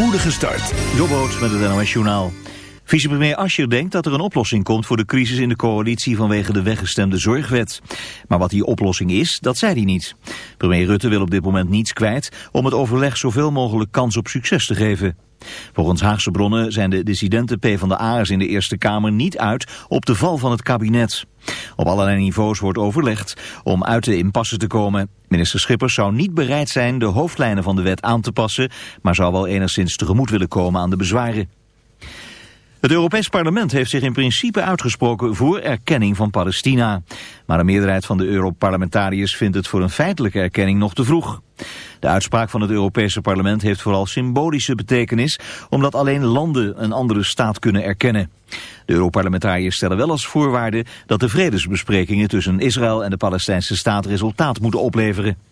spoedige start. Jobboot met het NOS Journaal. Vicepremier Ascher denkt dat er een oplossing komt voor de crisis in de coalitie vanwege de weggestemde zorgwet. Maar wat die oplossing is, dat zei hij niet. Premier Rutte wil op dit moment niets kwijt om het overleg zoveel mogelijk kans op succes te geven. Volgens Haagse bronnen zijn de dissidenten PvdA'ers in de Eerste Kamer niet uit op de val van het kabinet. Op allerlei niveaus wordt overlegd om uit de impasse te komen. Minister Schippers zou niet bereid zijn de hoofdlijnen van de wet aan te passen, maar zou wel enigszins tegemoet willen komen aan de bezwaren. Het Europees Parlement heeft zich in principe uitgesproken voor erkenning van Palestina. Maar een meerderheid van de Europarlementariërs vindt het voor een feitelijke erkenning nog te vroeg. De uitspraak van het Europese parlement heeft vooral symbolische betekenis, omdat alleen landen een andere staat kunnen erkennen. De Europarlementariërs stellen wel als voorwaarde dat de vredesbesprekingen tussen Israël en de Palestijnse staat resultaat moeten opleveren.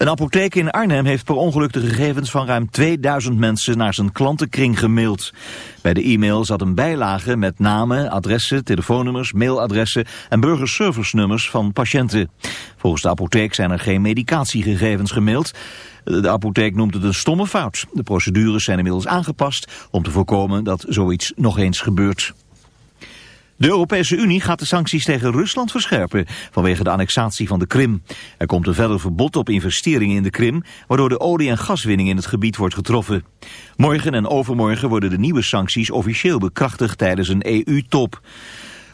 Een apotheek in Arnhem heeft per ongeluk de gegevens van ruim 2000 mensen naar zijn klantenkring gemaild. Bij de e-mail zat een bijlage met namen, adressen, telefoonnummers, mailadressen en burgerservice-nummers van patiënten. Volgens de apotheek zijn er geen medicatiegegevens gemaild. De apotheek noemt het een stomme fout. De procedures zijn inmiddels aangepast om te voorkomen dat zoiets nog eens gebeurt. De Europese Unie gaat de sancties tegen Rusland verscherpen vanwege de annexatie van de Krim. Er komt een verder verbod op investeringen in de Krim, waardoor de olie- en gaswinning in het gebied wordt getroffen. Morgen en overmorgen worden de nieuwe sancties officieel bekrachtigd tijdens een EU-top.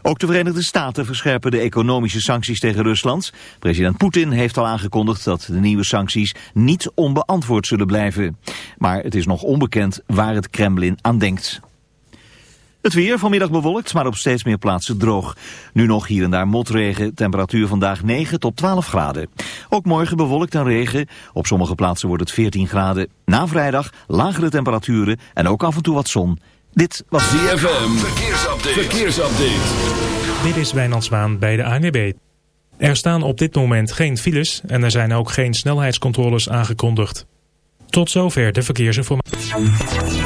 Ook de Verenigde Staten verscherpen de economische sancties tegen Rusland. President Poetin heeft al aangekondigd dat de nieuwe sancties niet onbeantwoord zullen blijven. Maar het is nog onbekend waar het Kremlin aan denkt. Het weer vanmiddag bewolkt, maar op steeds meer plaatsen droog. Nu nog hier en daar motregen, temperatuur vandaag 9 tot 12 graden. Ook morgen bewolkt en regen. Op sommige plaatsen wordt het 14 graden. Na vrijdag lagere temperaturen en ook af en toe wat zon. Dit was ZFM, verkeersupdate. verkeersupdate. Dit is Wijnand Zwaan bij de ANWB. Er staan op dit moment geen files en er zijn ook geen snelheidscontroles aangekondigd. Tot zover de verkeersinformatie.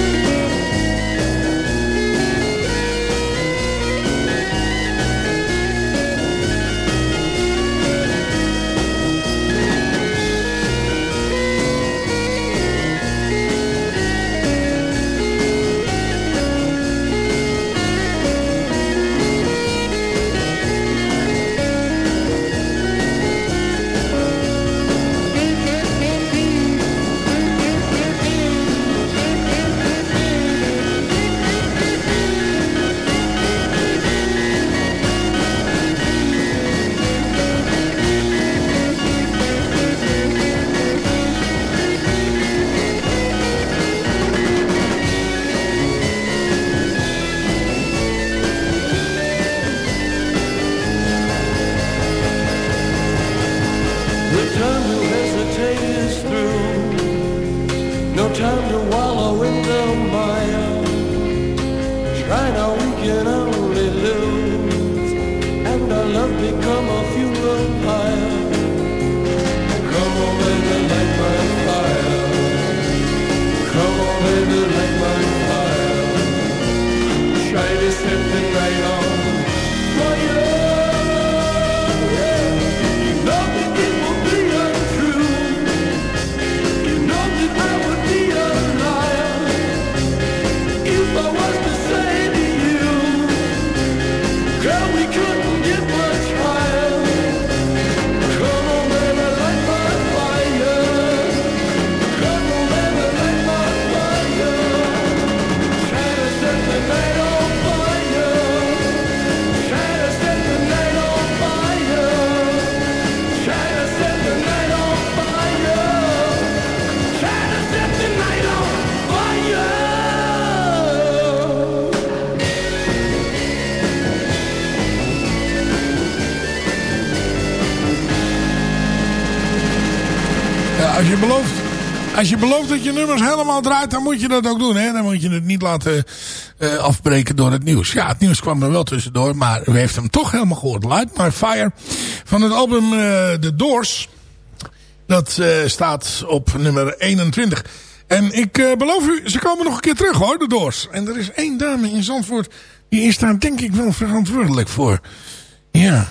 je belooft... Als je belooft dat je nummers helemaal draait, dan moet je dat ook doen. Hè? Dan moet je het niet laten uh, afbreken door het nieuws. Ja, het nieuws kwam er wel tussendoor, maar u heeft hem toch helemaal gehoord. Light My Fire van het album uh, The Doors. Dat uh, staat op nummer 21. En ik beloof u, ze komen nog een keer terug hoor, de Doors. En er is één dame in Zandvoort, die is daar denk ik wel verantwoordelijk voor. Ja,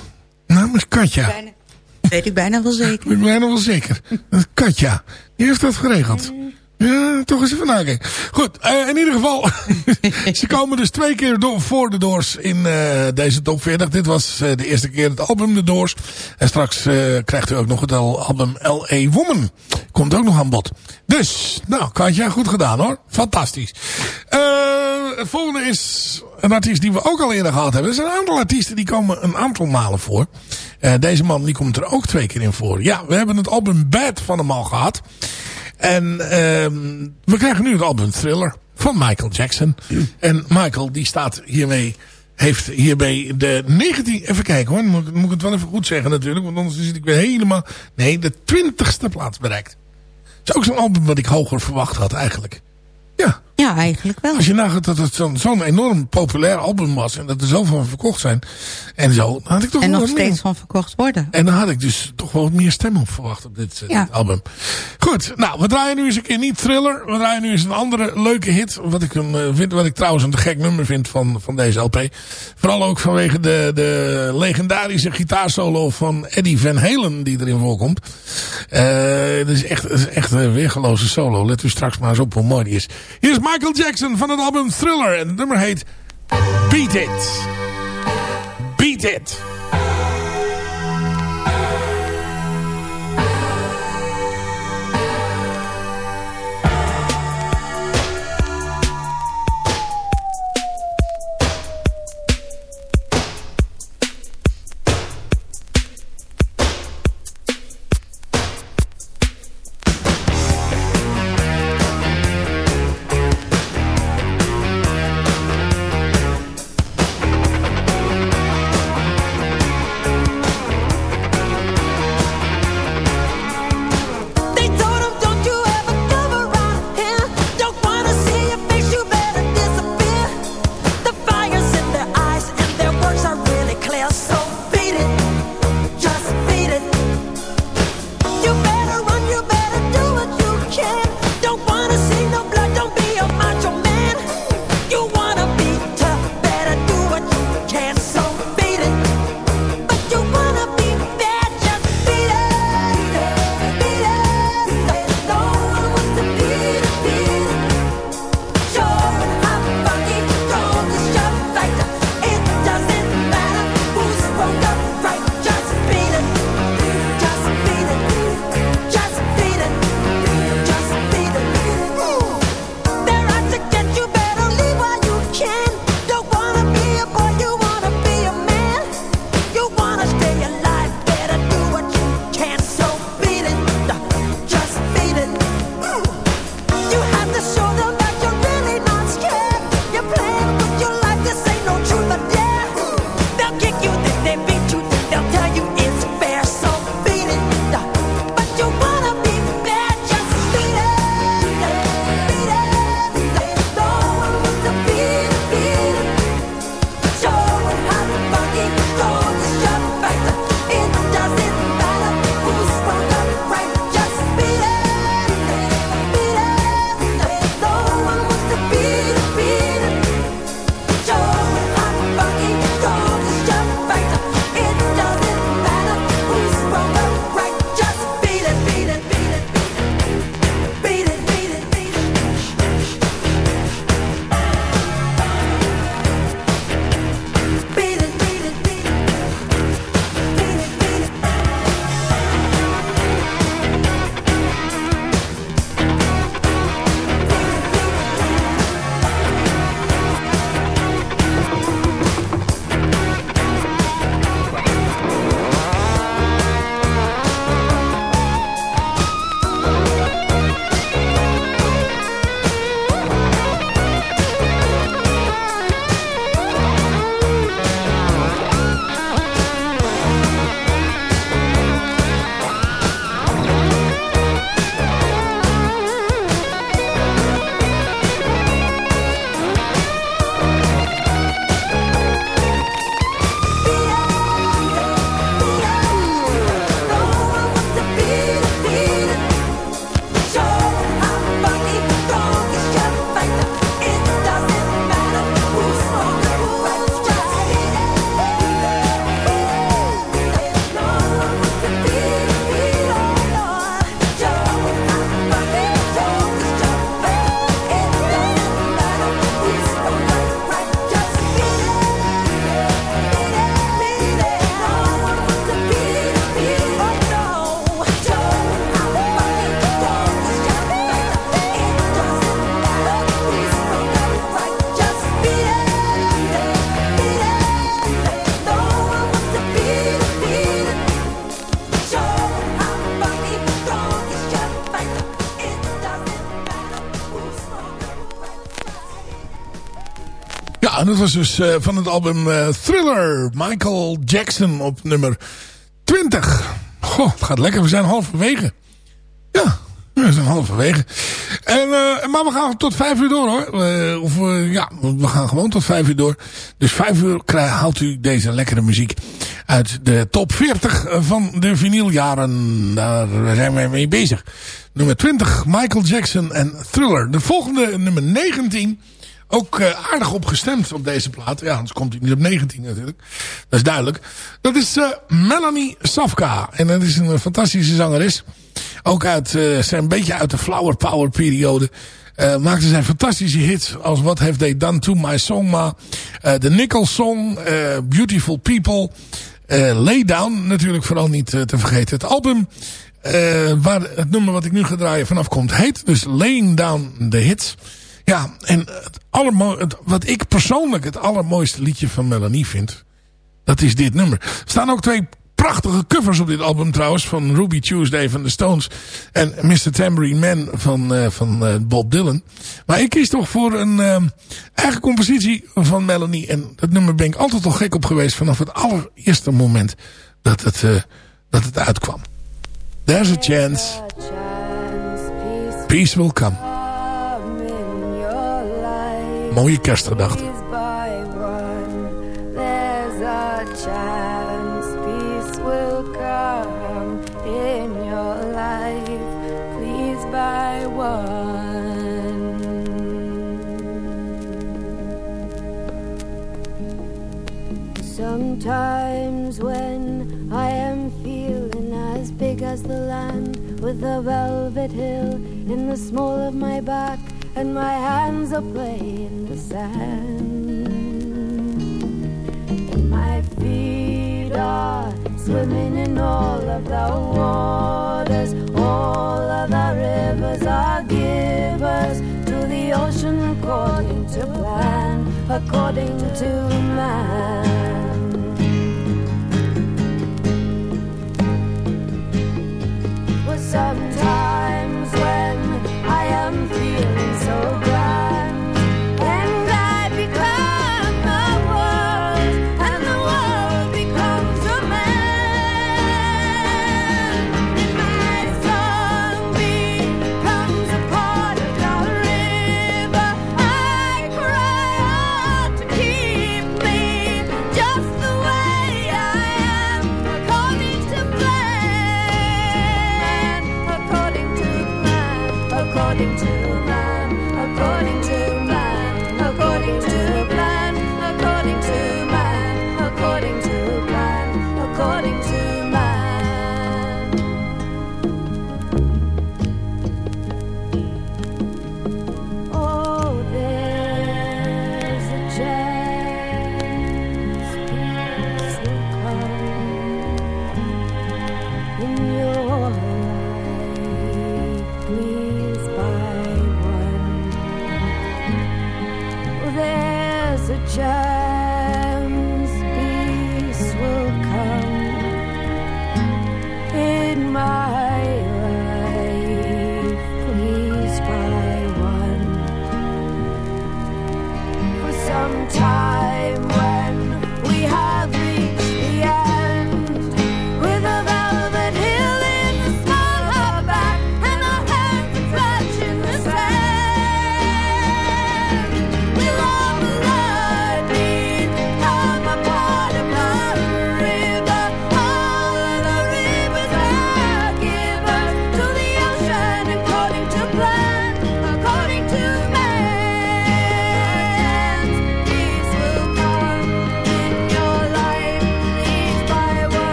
namens Katja. Weet ik bijna wel zeker. Weet ik bijna wel zeker. Katja, die heeft dat geregeld. Ja, toch eens even nakijken. Goed, uh, in ieder geval. ze komen dus twee keer door, voor de Doors in uh, deze top 40. Dit was uh, de eerste keer het album The Doors. En straks krijgt u ook nog het album L.A. Woman. Komt ook nog aan bod. Dus, nou, Katja, goed gedaan hoor. Fantastisch. het volgende is een artiest die we ook al eerder gehad hebben. Er zijn een aantal artiesten die komen een aantal malen voor. deze man die komt er ook twee keer in voor. Ja, we hebben het album Bad van hem al gehad. En um, we krijgen nu het album Thriller van Michael Jackson. En Michael die staat hiermee, heeft hierbij de 19... Even kijken hoor, moet, moet ik het wel even goed zeggen natuurlijk. Want anders zit ik weer helemaal... Nee, de 20ste plaats bereikt. Het is ook zo'n album wat ik hoger verwacht had eigenlijk. Ja. Ja, eigenlijk wel. Als je nagaat dat het zo'n zo enorm populair album was. En dat er zoveel van verkocht zijn. En zo. Dan had ik toch en nog steeds meer. van verkocht worden. En dan had ik dus toch wel wat meer stem op verwacht op dit, ja. dit, album. Goed, nou, we draaien nu eens een keer niet Thriller. We draaien nu eens een andere leuke hit. Wat ik, een, uh, vind, wat ik trouwens een gek nummer vind van, van deze LP. Vooral ook vanwege de, de legendarische gitaarsolo van Eddie Van Halen die erin voorkomt. Uh, dat is echt, dat is echt een weergeloze solo. Let u straks maar eens op hoe mooi die is. Hier is Michael Jackson van het album Thriller. En het nummer heet Beat It. Beat It. Was dus uh, van het album uh, Thriller. Michael Jackson op nummer 20. Goh, het gaat lekker. We zijn halverwege. Ja, we zijn halverwege. En, uh, maar we gaan tot vijf uur door hoor. Of, ja, we gaan gewoon tot vijf uur door. Dus vijf uur krijgt, haalt u deze lekkere muziek uit de top 40 van de vinyljaren. Daar zijn we mee bezig. Nummer 20, Michael Jackson en Thriller. De volgende, nummer 19... Ook uh, aardig op gestemd op deze plaat. Ja, anders komt hij niet op 19 natuurlijk. Dat is duidelijk. Dat is uh, Melanie Safka. En dat is een fantastische zangeres. Ook uit, uh, zijn een beetje uit de Flower Power periode. Maakte zijn fantastische hits als What Have They Done To My Song Ma. Uh, The Nickel Song. Beautiful People. Lay Down natuurlijk vooral niet te vergeten. Het album waar het nummer wat ik nu ga draaien vanaf komt heet dus Laying Down The Hits. Ja, en het wat ik persoonlijk het allermooiste liedje van Melanie vind... dat is dit nummer. Er staan ook twee prachtige covers op dit album trouwens... van Ruby Tuesday van de Stones... en Mr. Tambourine Man van, uh, van uh, Bob Dylan. Maar ik kies toch voor een uh, eigen compositie van Melanie... en dat nummer ben ik altijd al gek op geweest... vanaf het allereerste moment dat het, dat het uitkwam. There's a chance. Peace will come. Mooie kerstgedachte. Sometimes when I am feeling as big as the land with a velvet hill in the small of my back and my hands are playing the sand. And my feet are swimming in all of the waters. All of the rivers are givers to the ocean according to plan, according to man. Well, sometimes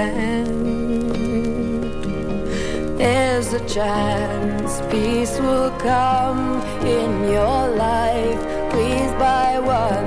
sand. There's a chance peace will come in your life. Please buy one.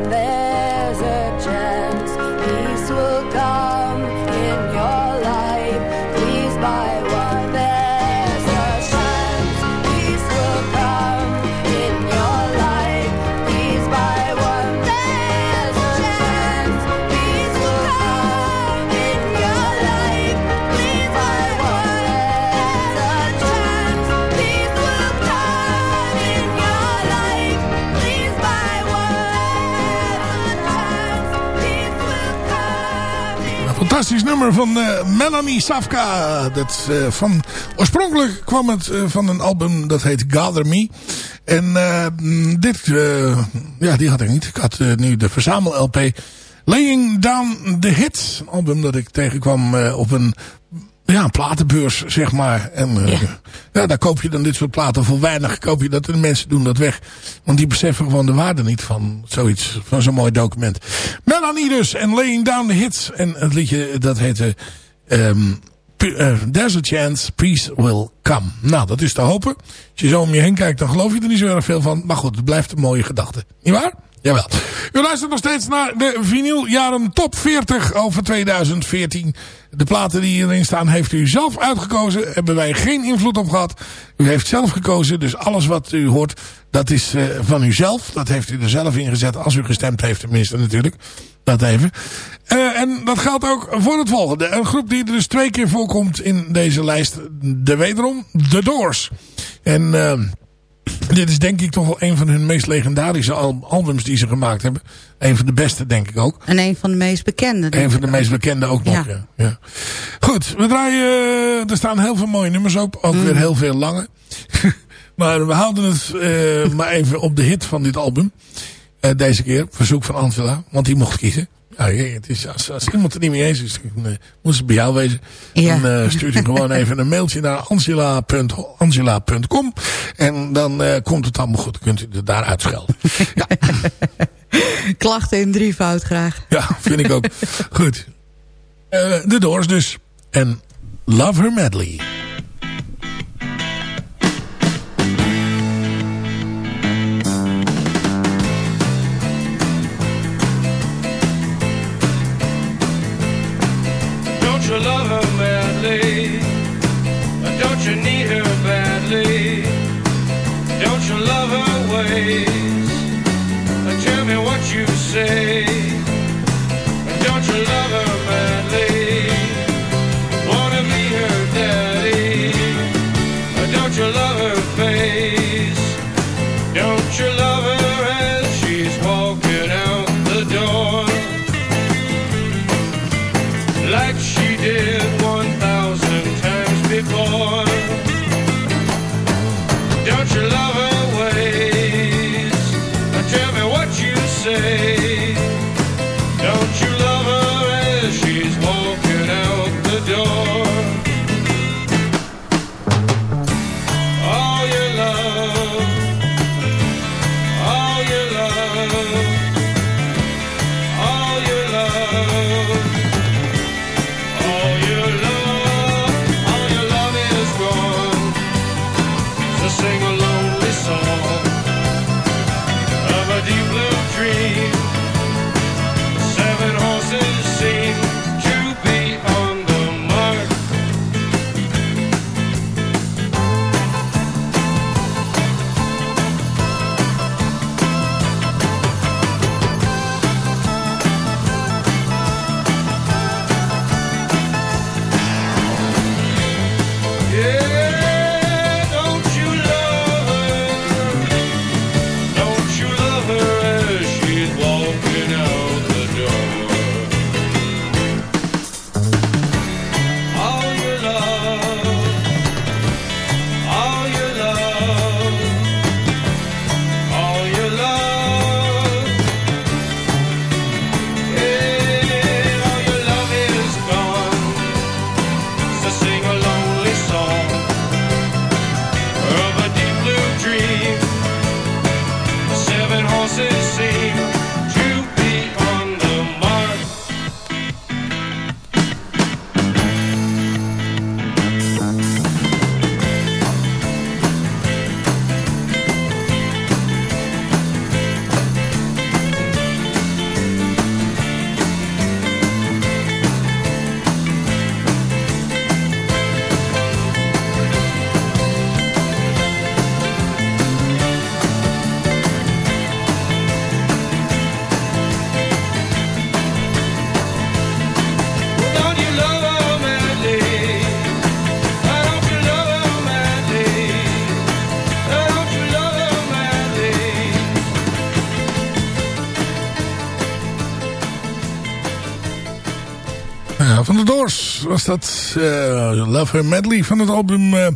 Fantastisch nummer van eh, Melanie Safka. Dat, eh, van, oorspronkelijk kwam het eh, van een album dat heet Gather Me. En dit, ja, die had ik niet. Ik had nu de verzamel-LP Laying Down the Hits. Een album dat ik tegenkwam op een, ja, een platenbeurs, zeg maar. En eh, ja. daar koop je dan dit soort platen voor weinig. Koop je dat en de mensen doen dat weg. Want die beseffen gewoon de waarde niet van zoiets, van zo'n mooi document. Melanie dus en Laying Down the Hits. En het liedje dat heette... eh, There's a chance peace will come. Nou, dat is te hopen. Als je zo om je heen kijkt, dan geloof je er niet zo erg veel van. Maar goed, het blijft een mooie gedachte. Niet waar? Jawel. U luistert nog steeds naar de vinyljaren top 40 over 2014. De platen die hierin staan heeft u zelf uitgekozen. Hebben wij geen invloed op gehad. U heeft zelf gekozen. Dus alles wat u hoort, dat is eh, van zelf. Dat heeft u er zelf in gezet. Als u gestemd heeft tenminste natuurlijk. Dat even. Eh, en dat geldt ook voor het volgende. Een groep die er dus twee keer voorkomt in deze lijst. De wederom The Doors. En... dit is denk ik toch wel een van hun meest legendarische al- albums die ze gemaakt hebben. Een van de beste denk ik ook. En een van de meest bekende. Een van de meest bekende ook nog. Ja. Ja. Ja. Goed, we draaien. eh, Er staan heel veel mooie nummers op. Ook weer heel veel lange. maar we houden het eh, maar even op de hit van dit album. Eh, deze keer, verzoek van Angela. Want die mocht kiezen. Ja, het is, als, als iemand er niet mee eens is, dan eh, moet het bij jou wezen. Ja. Dan eh, stuurt u gewoon even een mailtje naar angela.com. En dan eh, komt het allemaal goed. Dan kunt u er daar uitschelden. ja, Klachten in drievoud graag. ja, vind ik ook. Goed. De Doors dus. En Love Her Medley. Love her madly? Was dat eh, Love Her Medley van het album eh,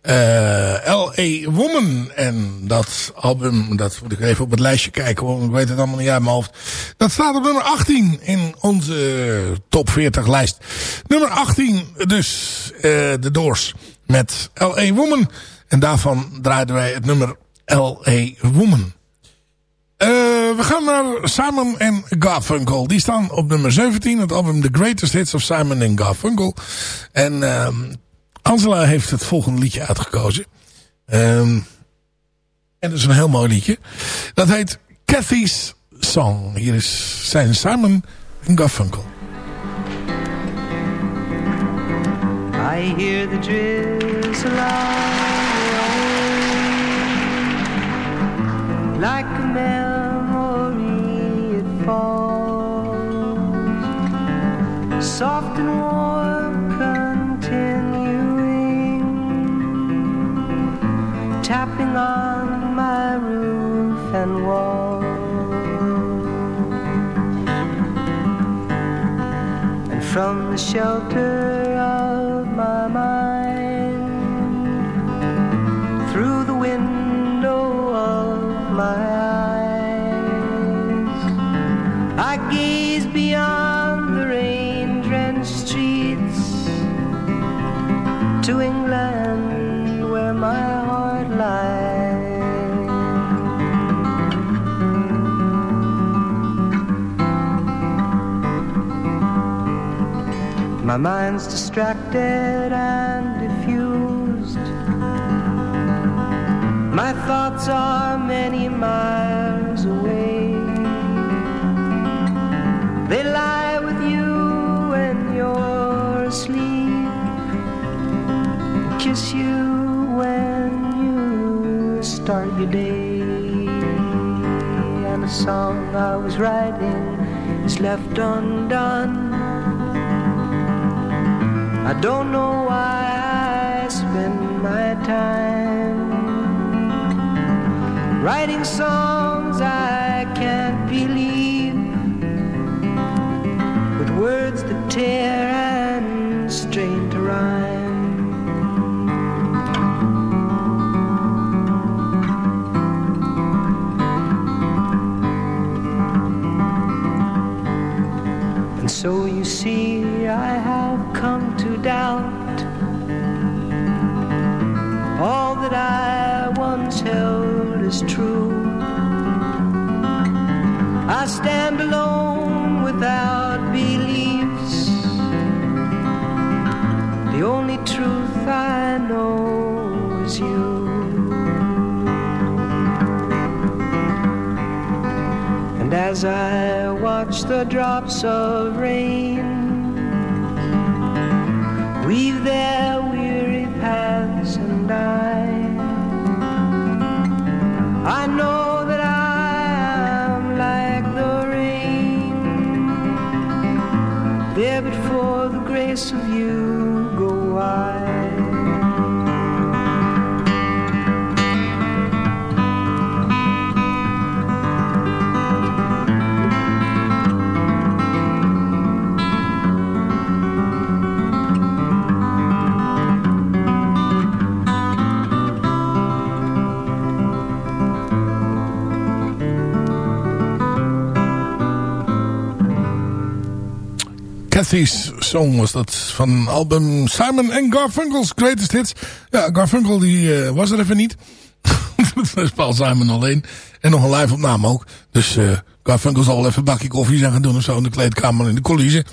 eh, L.A. Woman. En dat album, dat moet ik even op het lijstje kijken, want ik weet het allemaal niet uit mijn hoofd. Dat staat op nummer 18 in onze top 40 lijst. Nummer 18 dus de Doors met L.A. Woman. En daarvan draaiden wij het nummer L.A. Woman. Eh, we gaan naar Simon en Garfunkel. Die staan op nummer 17. Het album The Greatest Hits of Simon and Garfunkel. En ehm, Angela heeft het volgende liedje uitgekozen. Ehm, en dat is een heel mooi liedje. Dat heet Kathy's Song. Hier is, zijn Simon en Garfunkel. I hear the drizzle like a from the shelter My mind's distracted and diffused. My thoughts are many miles away. They lie with you when you're asleep. Kiss you when you start your day. And a song I was writing is left undone. I don't know why I spend my time writing songs I can't believe with words that tear as I watch the drops of rain. Weave their Kathy's Song was dat van album Simon and Garfunkel's Greatest Hits. Ja, Garfunkel die eh, was er even niet. dat is Paul Simon alleen. En nog een live opname ook. Dus eh Garfunkel zal wel even een bakje koffie zijn gaan doen of zo in de kleedkamer in de coulissen.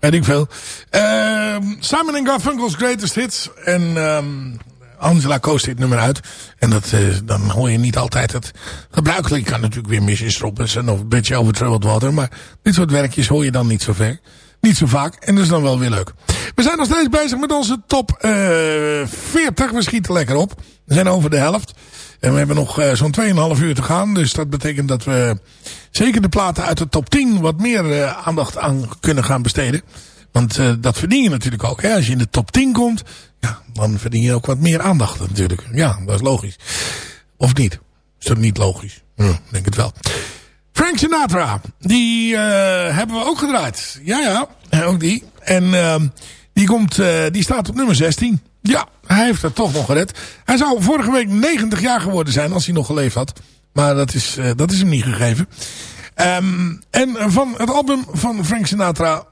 Weet ik veel. Ehm, Simon en Garfunkel's Greatest Hits. En ehm, Angela koos dit nummer uit. En dat, eh, dan hoor je niet altijd het gebruikelijk. Kan natuurlijk weer Mrs. Robinson of een beetje over Troubled Water. Maar dit soort werkjes hoor je dan niet zo ver. Niet zo vaak. En dat is dan wel weer leuk. We zijn nog steeds bezig met onze top eh 40. We schieten lekker op. We zijn over de helft. En we hebben nog eh, zo'n 2,5 uur te gaan. Dus dat betekent dat we zeker de platen uit de top 10 wat meer eh, aandacht aan kunnen gaan besteden. Want dat verdien je natuurlijk ook. Hè? Als je in de top 10 komt, ja, dan verdien je ook wat meer aandacht natuurlijk. Ja, dat is logisch. Of niet? Is dat niet logisch? Ja, denk het wel. Frank Sinatra, die eh, hebben we ook gedraaid. Ja, ja, eh, ook die. En ehm, die, komt, eh, die staat op nummer 16. Ja, hij heeft het toch nog gered. Hij zou vorige week 90 jaar geworden zijn als hij nog geleefd had. Maar dat is, dat is hem niet gegeven. Ehm, en van het album van Frank Sinatra,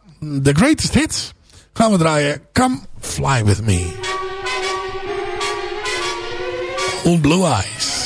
The Greatest Hits, gaan we draaien Come Fly With Me. Old Blue Eyes.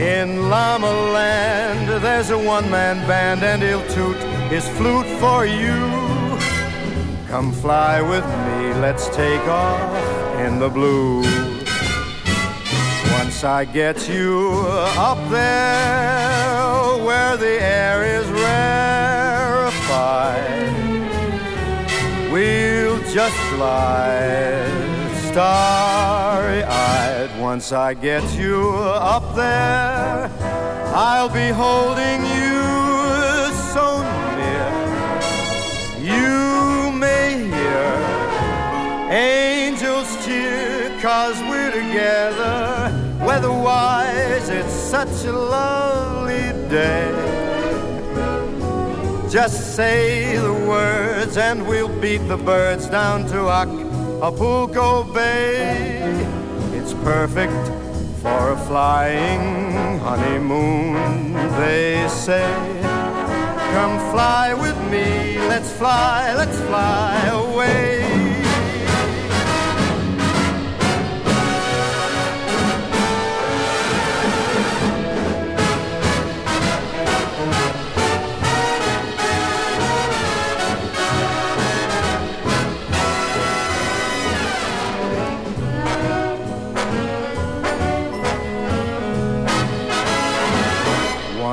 In Llama Land, there's a one-man band and he'll toot his flute for you. Come fly with me, let's take off in the blue. Once I get you up there where the air is rarefied, we'll just glide starry-eyed. Once I get you up there, I'll be holding you so near. You may hear angels cheer, cause we're together. Weatherwise, it's such a lovely day. Just say the words and we'll beat the birds down to Acapulco Bay. It's perfect for a flying honeymoon, they say. Come fly with me, let's fly, let's fly away.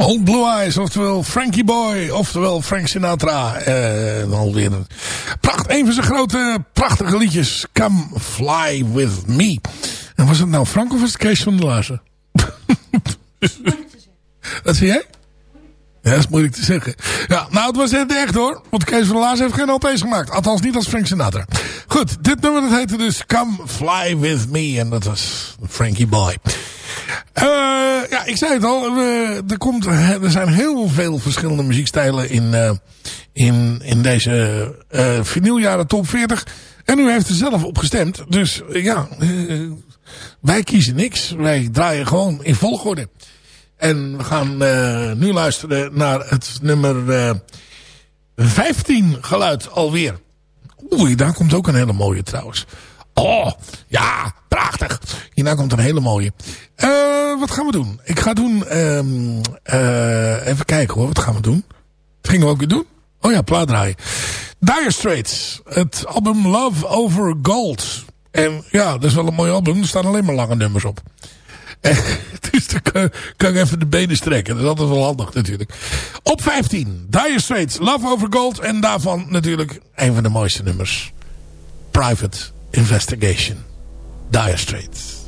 Old Blue Eyes, oftewel Frankie Boy, oftewel Frank Sinatra. Eh, alweer een, pracht, een van zijn grote, prachtige liedjes. Come Fly With Me. En was het nou Frank of was het Kees van der Laarzen? Wat zie jij? Ja, dat is moeilijk te zeggen. Ja, nou, het was het echt hoor. Want Kees van der Laarzen heeft geen LP's gemaakt. Althans niet als Frank Sinatra. Goed, dit nummer dat heette dus Come Fly With Me. En dat was Frankie Boy. Eh, ja, ik zei het al. er, komt, er zijn heel veel verschillende muziekstijlen in, eh, in, in deze vinyljaren top 40. En u heeft er zelf op gestemd. Dus ja, wij kiezen niks. Wij draaien gewoon in volgorde. En we gaan nu luisteren naar het nummer eh 15 geluid alweer. Oei, daar komt ook een hele mooie trouwens. Oh, ja, prachtig. Hierna komt een hele mooie. Eh, wat gaan we doen? Ik ga doen... ehm, eh, even kijken hoor, wat gaan we doen? Wat gingen we ook weer doen? Oh ja, plaat draaien. Dire Straits. Het album Love Over Gold. En ja, dat is wel een mooi album. Er staan alleen maar lange nummers op. Eh, dus dan kan, kan ik even de benen strekken. Dat is altijd wel handig natuurlijk. Op 15. Dire Straits. Love Over Gold. En daarvan natuurlijk een van de mooiste nummers. Private Investigation. Dire Straits.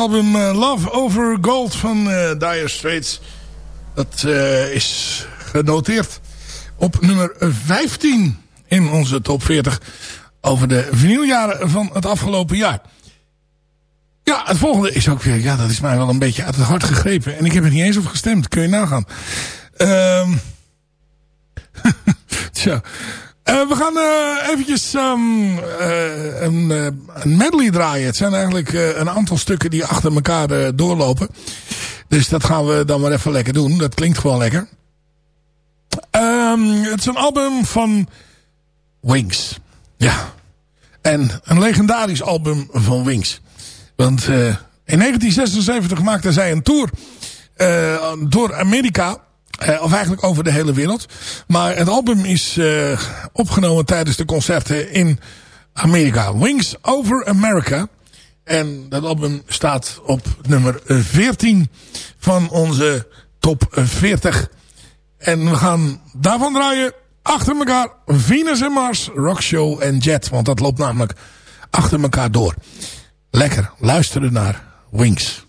Album eh, Love Over Gold van eh Dire Straits. Dat eh, is genoteerd op nummer 15 in onze top 40 over de vinyljaren van het afgelopen jaar. Ja, het volgende is ook weer, ja, dat is mij wel een beetje uit het hart gegrepen. En ik heb er niet eens op gestemd, kun je nagaan. Ehm Tja. Eh, we gaan eh, eventjes ehm, eh, een, een medley draaien. Het zijn eigenlijk een aantal stukken die achter elkaar doorlopen. Dus dat gaan we dan maar even lekker doen. Dat klinkt gewoon lekker. Ehm, het is een album van Wings. Ja. En een legendarisch album van Wings. Want in 1976 maakte zij een tour door Amerika. Eh, of eigenlijk over de hele wereld. Maar het album is eh, opgenomen tijdens de concerten in Amerika. Wings Over America. En dat album staat op nummer 14 van onze top 40. En we gaan daarvan draaien achter elkaar Venus en Mars, Rockshow en Jet. Want dat loopt namelijk achter elkaar door. Lekker luisteren naar Wings.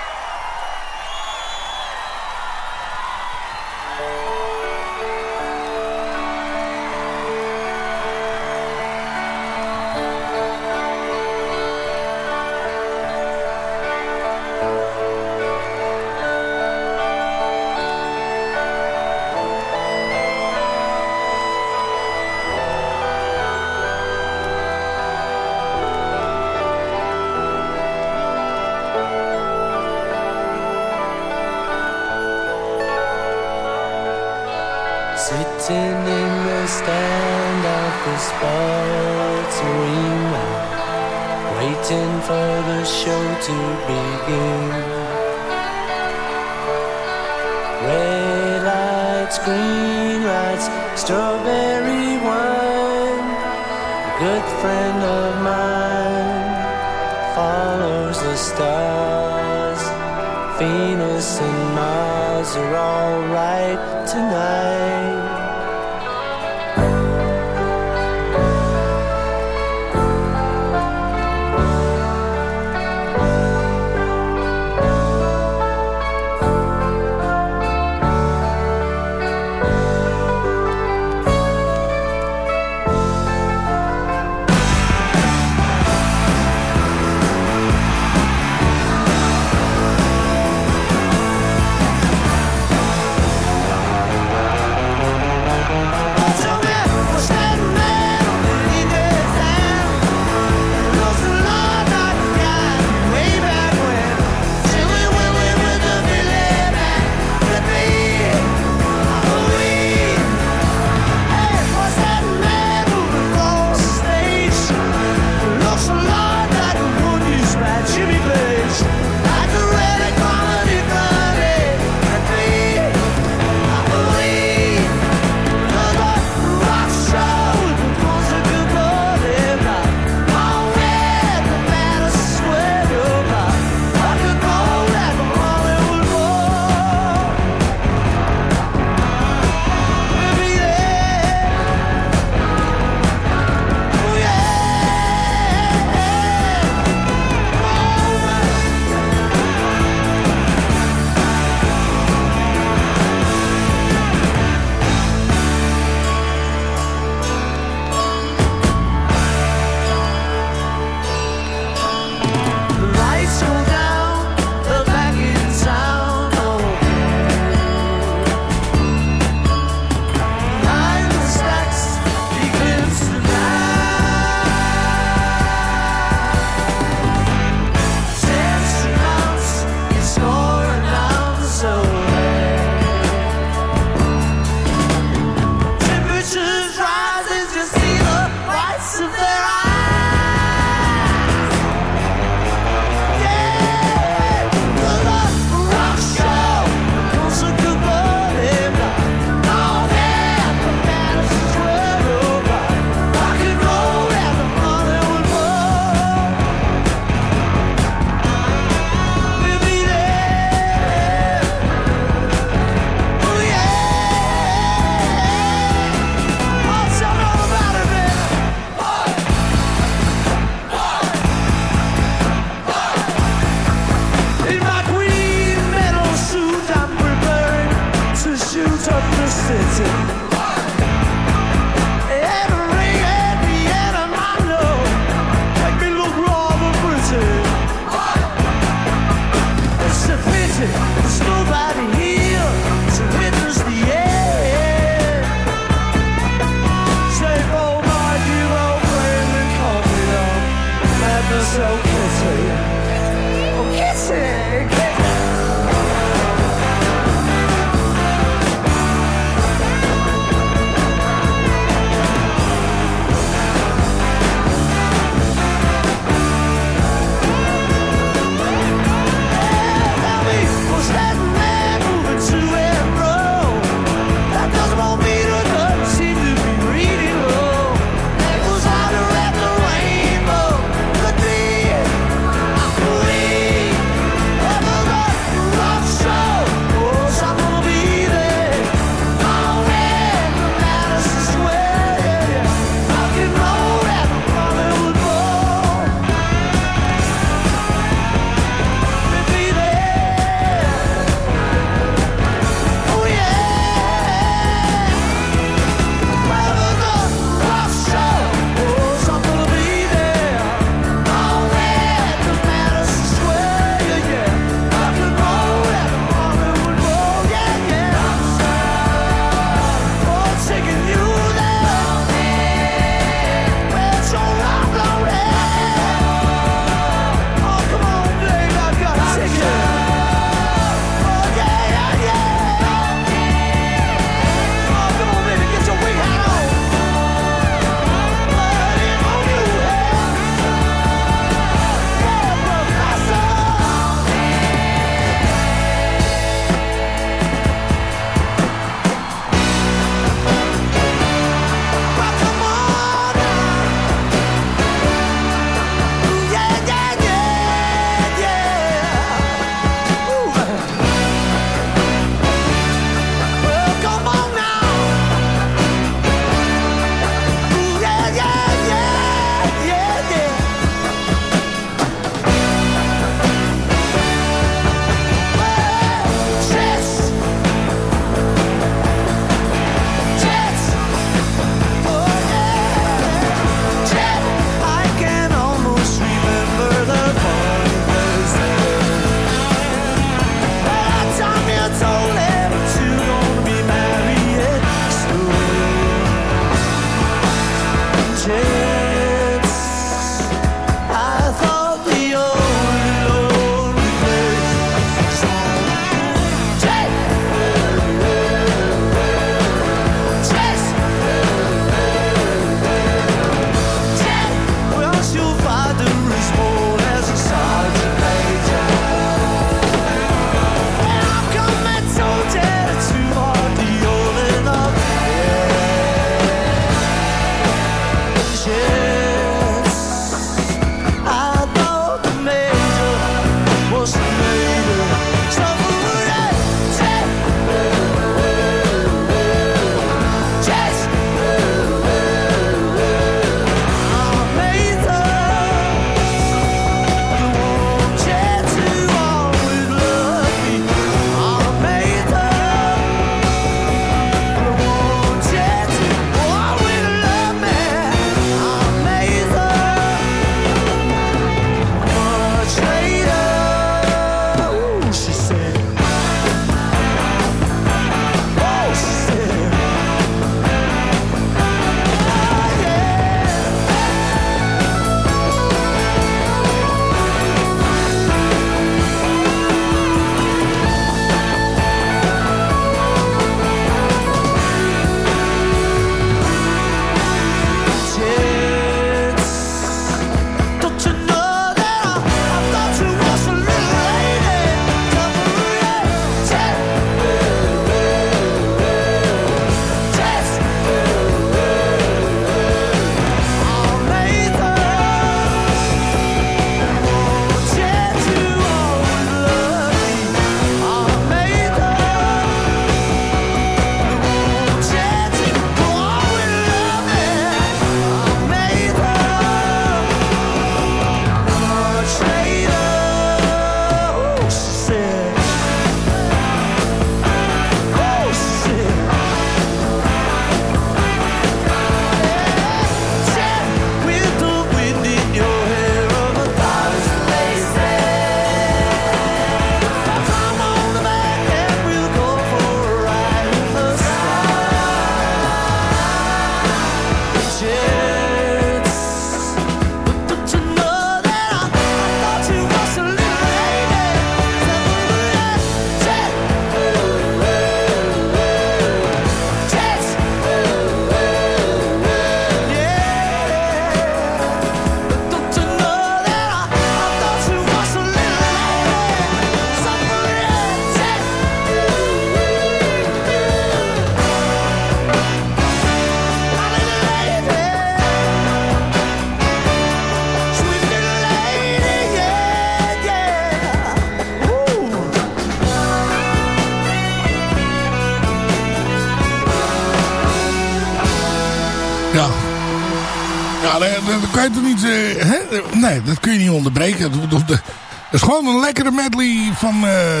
Nee, dat kun je niet onderbreken. Dat is gewoon een lekkere medley van eh,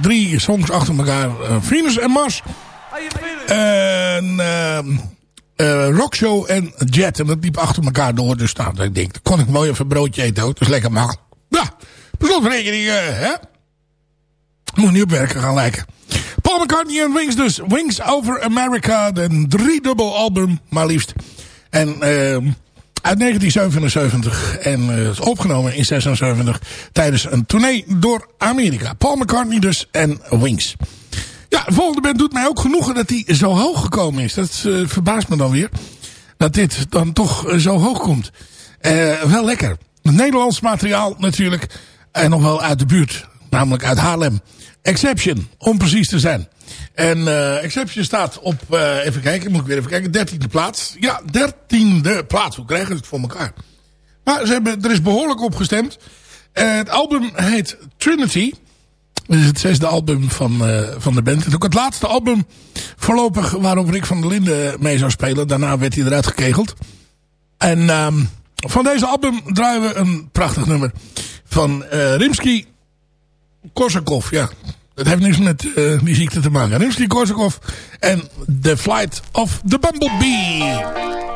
drie songs achter elkaar. Eh, Venus en Mars. En... eh, Rockshow en Jet. En dat liep achter elkaar door. Dus nou, ik denk, kon ik mooi even een broodje eten ook. Dat is lekker makkelijk. Ja, per slotverrekening, eh, hè? Moet niet op werken gaan lijken. Paul McCartney en Wings dus. Wings Over America. Een driedubbel album, maar liefst. En ehm uit 1977. En eh, opgenomen in 76. Tijdens een tournee door Amerika. Paul McCartney dus en Wings. Ja, de volgende doet mij ook genoegen dat hij zo hoog gekomen is. Dat eh, verbaast me dan weer. Dat dit dan toch eh, zo hoog komt. Wel lekker. Nederlands materiaal natuurlijk. En nog wel uit de buurt. Namelijk uit Haarlem. Exception, om precies te zijn. En eh, Exception staat op, eh, even kijken, moet ik weer even kijken, dertiende plaats. Ja, dertiende plaats. Hoe krijgen ze het voor elkaar? Maar ze hebben, er is behoorlijk op gestemd. Eh, het album heet Trinity. Dit is het zesde album van, van de band. Het is ook het laatste album voorlopig waarop Rick van der Linden mee zou spelen. Daarna werd hij eruit gekegeld. En ehm, van deze album draaien we een prachtig nummer van Rimsky Korsakov. Ja, dat heeft niks met eh, die ziekte te maken. Rimsky Korsakov en The Flight of the Bumblebee.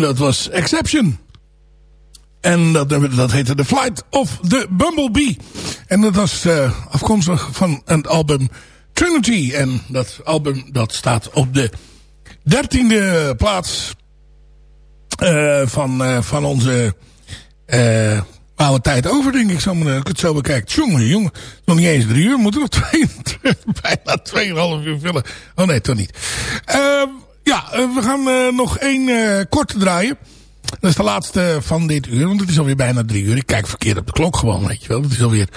En dat was Exception. En dat, dat heette The Flight of the Bumblebee. En dat was eh, afkomstig van een album Trinity. En dat album dat staat op de dertiende plaats eh, van, eh, van onze oude tijd over, denk ik. Zo, als ik het zo bekijk. Jongen, jongen. het Nog niet eens drie uur. We moeten nog twee, bijna tweeënhalf uur vullen. Oh nee, toch niet. Ja, eh, we gaan eh, nog één eh kort draaien. Dat is de laatste van dit uur. Want het is alweer bijna drie uur. Ik kijk verkeerd op de klok gewoon, weet je wel. Het is alweer...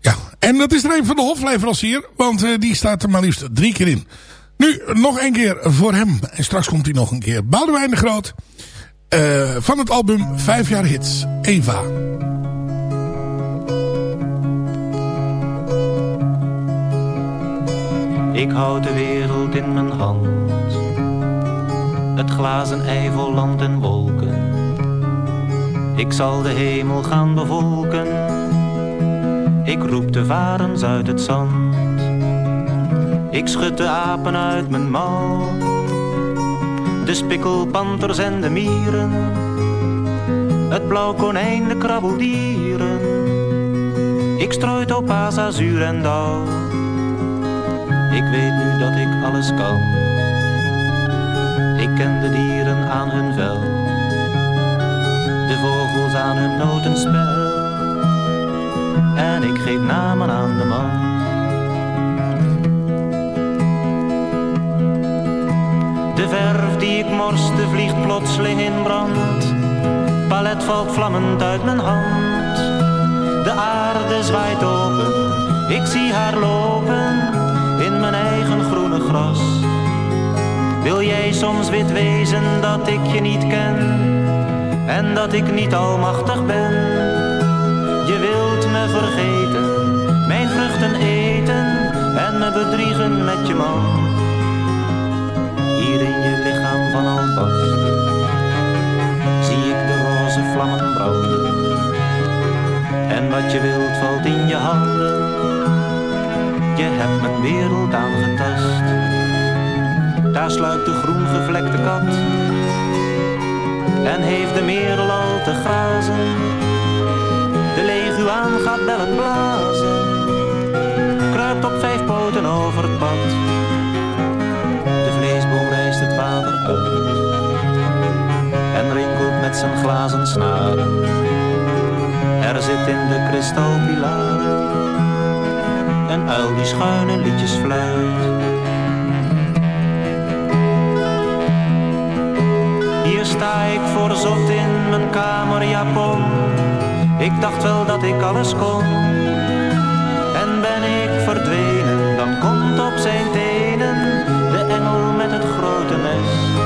Ja, en dat is er een van de hofleverancier. Want die staat er maar liefst drie keer in. Nu, nog één keer voor hem. En straks komt hij nog een keer. Boudewijn de Groot. van het album Vijf jaar hits. Eva. Ik houd de wereld in mijn hand. Het glazen ei vol land en wolken. Ik zal de hemel gaan bevolken. Ik roep de varens uit het zand. Ik schud de apen uit mijn mouw. De spikkelpanters en de mieren. Het blauw konijn, de krabbeldieren. Ik strooi topaas, azuur en dauw. Ik weet nu dat ik alles kan. Ik ken de dieren aan hun vel, de vogels aan hun notenspel. En ik geef namen aan de man. De verf die ik morste vliegt plotseling in brand. Palet valt vlammend uit mijn hand. De aarde zwaait open, ik zie haar lopen in mijn eigen groene gras. Wil jij soms wit wezen dat ik je niet ken en dat ik niet almachtig ben? Je wilt me vergeten, mijn vruchten eten en me bedriegen met je man. Hier in je lichaam van alvast zie ik de roze vlammen branden. En wat je wilt valt in je handen. Je hebt mijn wereld aangetast. Daar sluipt de groen gevlekte kat. En heeft de merel al te grazen. De leguaan gaat bellen blazen. Kruipt op vijf poten over het pad. De vleesboom rijst het water uit. En rinkelt met zijn glazen snaren. Er zit in de kristalpilaren een uil die schuine liedjes fluit. Verzot in mijn kamerjapon. Ik dacht wel dat ik alles kon. En ben ik verdwenen, dan komt op zijn tenen de engel met het grote mes.